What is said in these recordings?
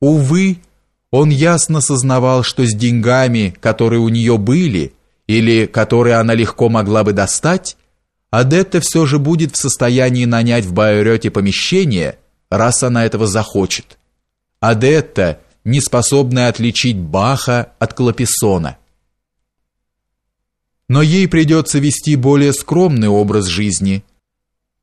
Увы, он ясно сознавал, что с деньгами, которые у нее были, или которые она легко могла бы достать, Адетта все же будет в состоянии нанять в Байорете помещение, раз она этого захочет. Адетта, не способная отличить Баха от Клаписона. Но ей придется вести более скромный образ жизни –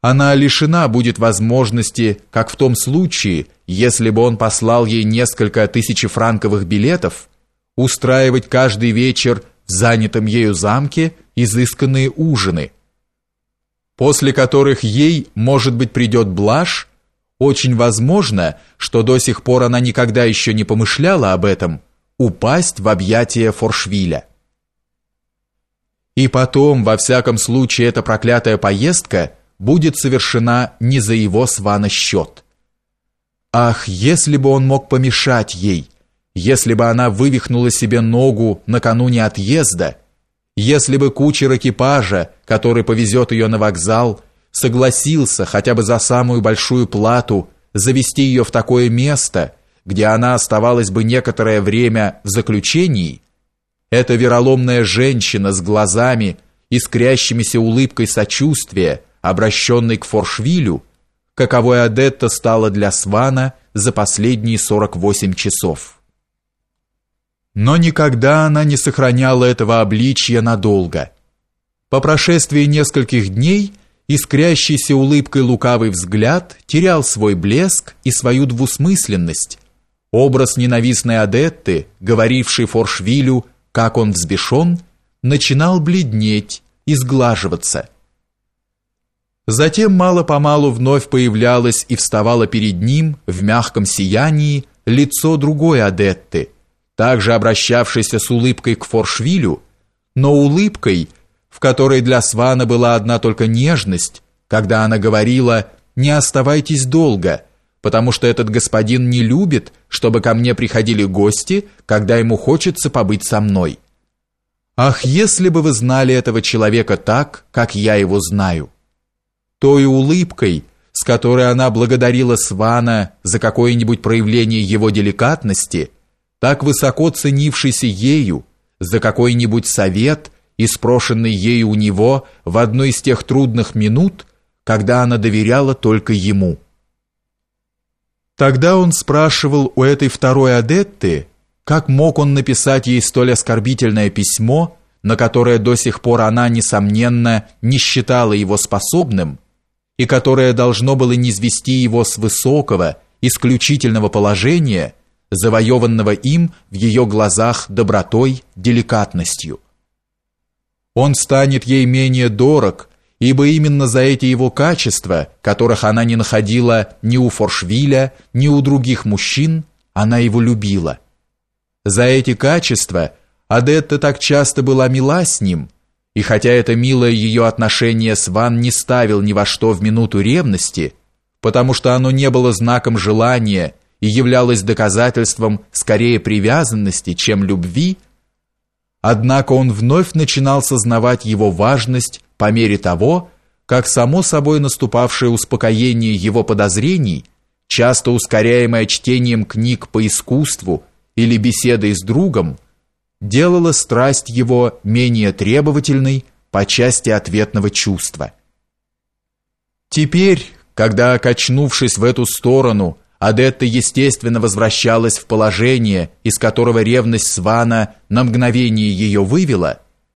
она лишена будет возможности, как в том случае, если бы он послал ей несколько тысячефранковых билетов, устраивать каждый вечер в занятом ею замке изысканные ужины, после которых ей, может быть, придет блажь, очень возможно, что до сих пор она никогда еще не помышляла об этом, упасть в объятия Форшвиля. И потом, во всяком случае, эта проклятая поездка – будет совершена не за его свана счет. Ах, если бы он мог помешать ей, если бы она вывихнула себе ногу накануне отъезда, если бы кучер экипажа, который повезет ее на вокзал, согласился хотя бы за самую большую плату завести ее в такое место, где она оставалась бы некоторое время в заключении, эта вероломная женщина с глазами, искрящимися улыбкой сочувствия, обращенный к Форшвилю, каковой Адетта стала для Свана за последние 48 часов. Но никогда она не сохраняла этого обличия надолго. По прошествии нескольких дней искрящийся улыбкой лукавый взгляд терял свой блеск и свою двусмысленность. Образ ненавистной Адетты, говоривший Форшвилю, как он взбешен, начинал бледнеть и сглаживаться – Затем мало-помалу вновь появлялось и вставало перед ним в мягком сиянии лицо другой Адетты, также обращавшейся с улыбкой к Форшвилю, но улыбкой, в которой для Свана была одна только нежность, когда она говорила «не оставайтесь долго», потому что этот господин не любит, чтобы ко мне приходили гости, когда ему хочется побыть со мной. Ах, если бы вы знали этого человека так, как я его знаю! Той улыбкой, с которой она благодарила Свана за какое-нибудь проявление его деликатности, так высоко ценившийся ею, за какой-нибудь совет, испрошенный ею у него в одну из тех трудных минут, когда она доверяла только ему. Тогда он спрашивал у этой второй адетты, как мог он написать ей столь оскорбительное письмо, на которое до сих пор она, несомненно, не считала его способным, и которое должно было низвести его с высокого, исключительного положения, завоеванного им в ее глазах добротой, деликатностью. Он станет ей менее дорог, ибо именно за эти его качества, которых она не находила ни у Форшвиля, ни у других мужчин, она его любила. За эти качества Адетта так часто была мила с ним, и хотя это милое ее отношение с Ван не ставил ни во что в минуту ревности, потому что оно не было знаком желания и являлось доказательством скорее привязанности, чем любви, однако он вновь начинал сознавать его важность по мере того, как само собой наступавшее успокоение его подозрений, часто ускоряемое чтением книг по искусству или беседой с другом, делало страсть его менее требовательной по части ответного чувства. Теперь, когда, качнувшись в эту сторону, Адетта естественно возвращалась в положение, из которого ревность Свана на мгновение ее вывела,